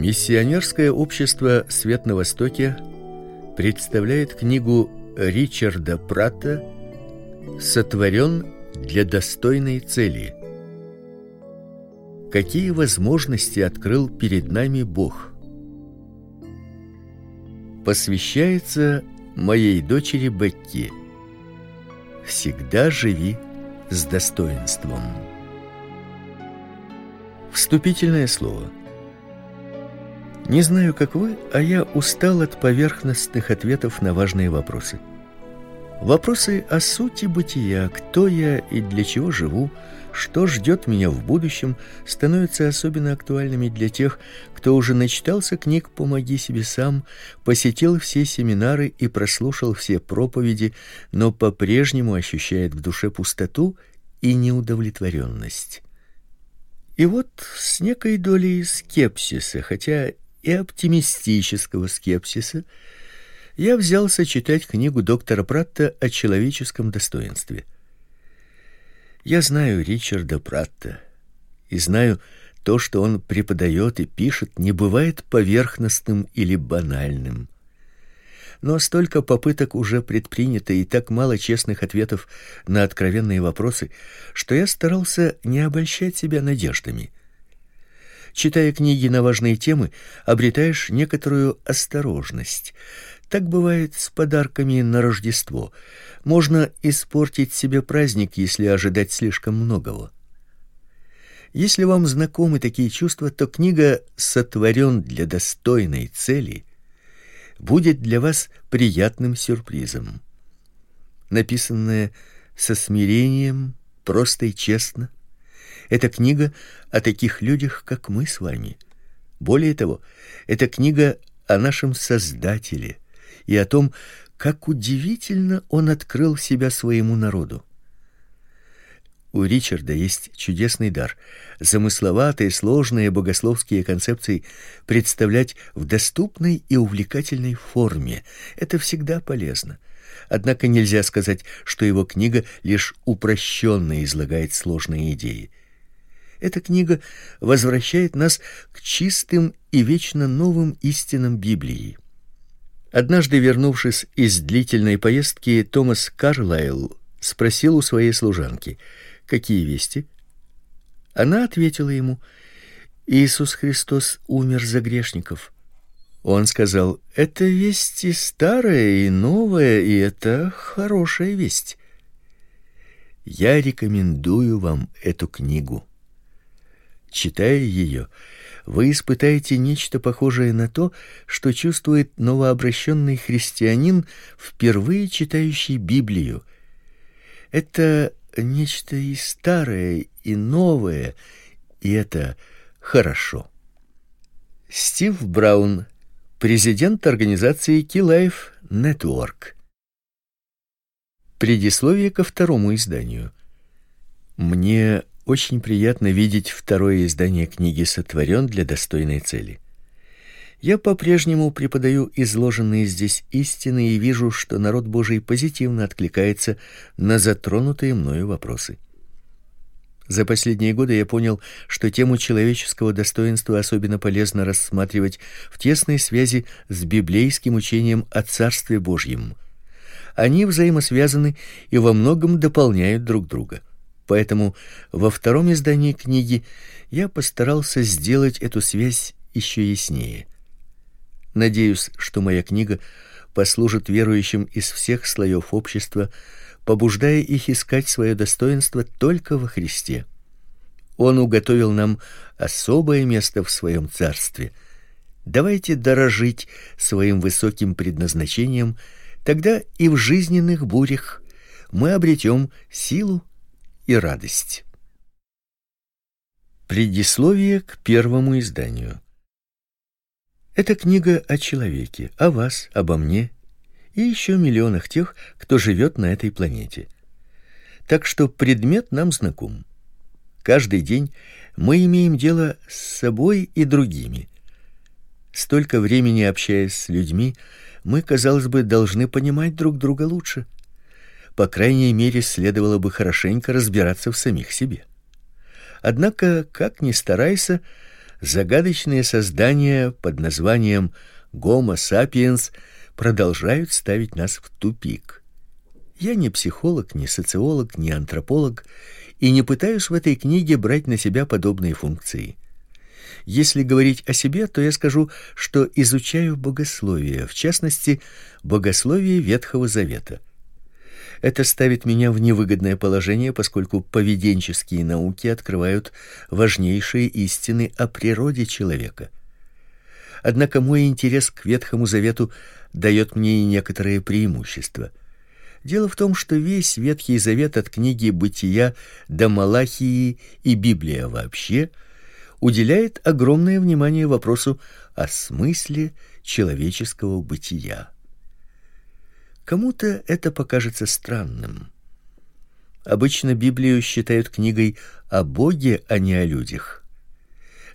Миссионерское общество Свет на Востоке представляет книгу Ричарда Пратта Сотворен для достойной цели. Какие возможности открыл перед нами Бог? Посвящается моей дочери Бекки. Всегда живи с достоинством. Вступительное слово. Не знаю, как вы, а я устал от поверхностных ответов на важные вопросы. Вопросы о сути бытия, кто я и для чего живу, что ждет меня в будущем, становятся особенно актуальными для тех, кто уже начитался книг «Помоги себе сам», посетил все семинары и прослушал все проповеди, но по-прежнему ощущает в душе пустоту и неудовлетворенность. И вот с некой долей скепсиса, хотя и оптимистического скепсиса, я взялся читать книгу доктора Пратта о человеческом достоинстве. Я знаю Ричарда Пратта и знаю, то, что он преподает и пишет, не бывает поверхностным или банальным. Но столько попыток уже предпринято и так мало честных ответов на откровенные вопросы, что я старался не обольщать себя надеждами. Читая книги на важные темы, обретаешь некоторую осторожность. Так бывает с подарками на Рождество. Можно испортить себе праздник, если ожидать слишком многого. Если вам знакомы такие чувства, то книга Сотворен для достойной цели будет для вас приятным сюрпризом. Написанная со смирением, просто и честно, эта книга о таких людях, как мы с вами. Более того, это книга о нашем Создателе и о том, как удивительно он открыл себя своему народу. У Ричарда есть чудесный дар замысловатые, сложные богословские концепции представлять в доступной и увлекательной форме. Это всегда полезно. Однако нельзя сказать, что его книга лишь упрощенно излагает сложные идеи. Эта книга возвращает нас к чистым и вечно новым истинам Библии. Однажды, вернувшись из длительной поездки, Томас Карлайл спросил у своей служанки: "Какие вести?" Она ответила ему: "Иисус Христос умер за грешников". Он сказал: "Это весть и старая, и новая, и это хорошая весть. Я рекомендую вам эту книгу. Читая ее, вы испытаете нечто похожее на то, что чувствует новообращенный христианин, впервые читающий Библию. Это нечто и старое, и новое, и это хорошо. Стив Браун, президент организации Key Life Network. Предисловие ко второму изданию. Мне очень приятно видеть второе издание книги «Сотворен для достойной цели». Я по-прежнему преподаю изложенные здесь истины и вижу, что народ Божий позитивно откликается на затронутые мною вопросы. За последние годы я понял, что тему человеческого достоинства особенно полезно рассматривать в тесной связи с библейским учением о Царстве Божьем. Они взаимосвязаны и во многом дополняют друг друга. Поэтому во втором издании книги я постарался сделать эту связь еще яснее. Надеюсь, что моя книга послужит верующим из всех слоев общества, побуждая их искать свое достоинство только во Христе. Он уготовил нам особое место в своем царстве. Давайте дорожить своим высоким предназначением, тогда и в жизненных бурях мы обретем силу и радость. Предисловие к первому изданию. Это книга о человеке, о вас, обо мне и еще миллионах тех, кто живет на этой планете. Так что предмет нам знаком. Каждый день мы имеем дело с собой и другими. Столько времени общаясь с людьми, мы, казалось бы, должны понимать друг друга лучше по крайней мере, следовало бы хорошенько разбираться в самих себе. Однако, как ни старайся, загадочные создания под названием Homo sapiens продолжают ставить нас в тупик. Я не психолог, не социолог, не антрополог и не пытаюсь в этой книге брать на себя подобные функции. Если говорить о себе, то я скажу, что изучаю богословие, в частности, богословие Ветхого Завета. Это ставит меня в невыгодное положение, поскольку поведенческие науки открывают важнейшие истины о природе человека. Однако мой интерес к Ветхому Завету дает мне и некоторые преимущества. Дело в том, что весь Ветхий Завет от книги Бытия до Малахии и Библия вообще уделяет огромное внимание вопросу о смысле человеческого бытия. Кому-то это покажется странным. Обычно Библию считают книгой о Боге, а не о людях.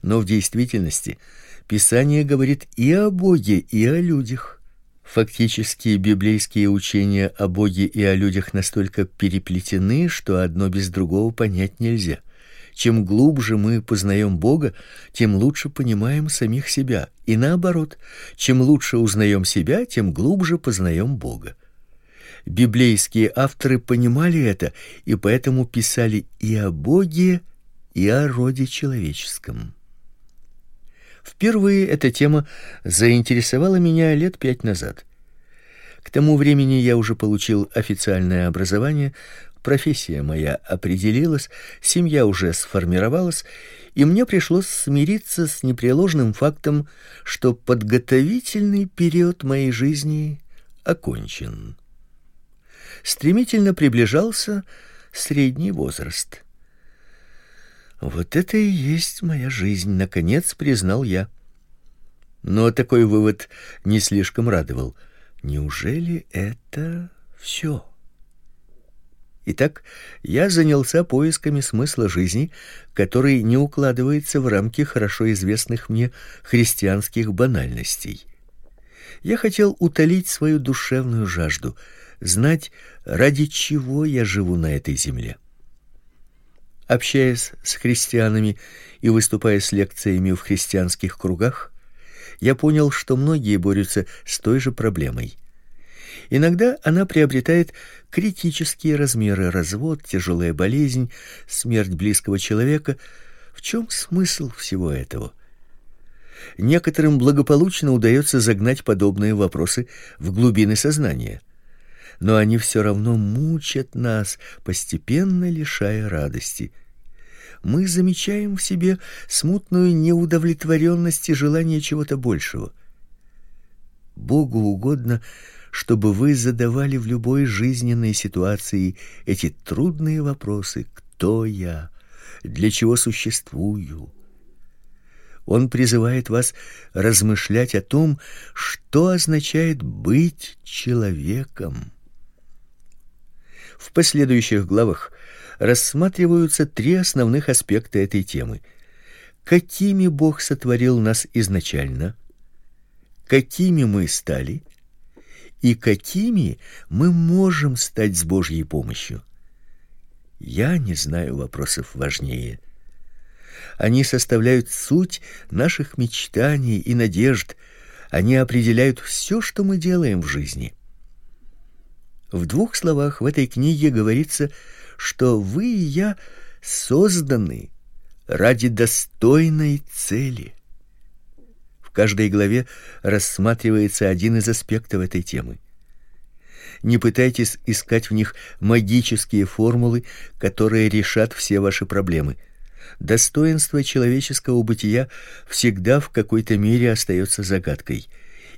Но в действительности Писание говорит и о Боге, и о людях. Фактически библейские учения о Боге и о людях настолько переплетены, что одно без другого понять нельзя. Чем глубже мы познаем Бога, тем лучше понимаем самих себя, и наоборот, чем лучше узнаем себя, тем глубже познаем Бога. Библейские авторы понимали это и поэтому писали и о Боге, и о роде человеческом. Впервые эта тема заинтересовала меня лет пять назад. К тому времени я уже получил официальное образование, профессия моя определилась, семья уже сформировалась, и мне пришлось смириться с непреложным фактом, что подготовительный период моей жизни окончен стремительно приближался средний возраст. Вот это и есть моя жизнь, наконец признал я. Но такой вывод не слишком радовал. Неужели это все? Итак, я занялся поисками смысла жизни, который не укладывается в рамки хорошо известных мне христианских банальностей. Я хотел утолить свою душевную жажду, знать, ради чего я живу на этой земле. Общаясь с христианами и выступая с лекциями в христианских кругах, я понял, что многие борются с той же проблемой. Иногда она приобретает критические размеры: развод, тяжелая болезнь, смерть близкого человека. В чем смысл всего этого? Некоторым благополучно удается загнать подобные вопросы в глубины сознания но они все равно мучат нас, постепенно лишая радости. Мы замечаем в себе смутную неудовлетворенность и желание чего-то большего. Богу угодно, чтобы вы задавали в любой жизненной ситуации эти трудные вопросы: кто я, для чего существую? Он призывает вас размышлять о том, что означает быть человеком. В последующих главах рассматриваются три основных аспекта этой темы: какими Бог сотворил нас изначально, какими мы стали и какими мы можем стать с Божьей помощью. Я не знаю вопросов важнее. Они составляют суть наших мечтаний и надежд. Они определяют все, что мы делаем в жизни. В двух словах в этой книге говорится, что вы и я созданы ради достойной цели. В каждой главе рассматривается один из аспектов этой темы. Не пытайтесь искать в них магические формулы, которые решат все ваши проблемы. Достоинство человеческого бытия всегда в какой-то мере остается загадкой.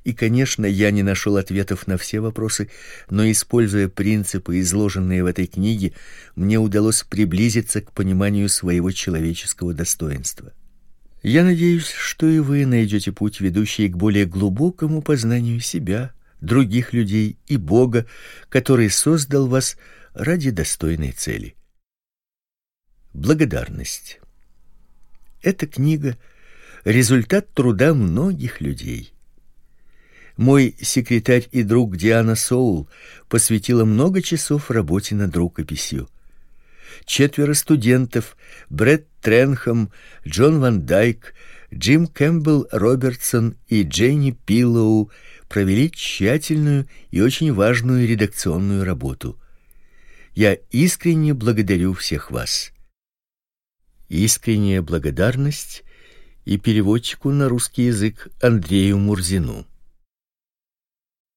И, конечно, я не нашел ответов на все вопросы, но используя принципы, изложенные в этой книге, мне удалось приблизиться к пониманию своего человеческого достоинства. Я надеюсь, что и вы найдете путь, ведущий к более глубокому познанию себя, других людей и Бога, который создал вас ради достойной цели. Благодарность. Эта книга результат труда многих людей. Мой секретарь и друг Диана Соул посвятила много часов работе над рукописью. Четверо студентов: Брэд Тренхам, Джон Ван Дайк, Джим Кэмпбелл Робертсон и Дженни Пиллоу провели тщательную и очень важную редакционную работу. Я искренне благодарю всех вас. Искренняя благодарность и переводчику на русский язык Андрею Мурзину.